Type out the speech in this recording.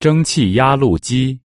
蒸汽压路机。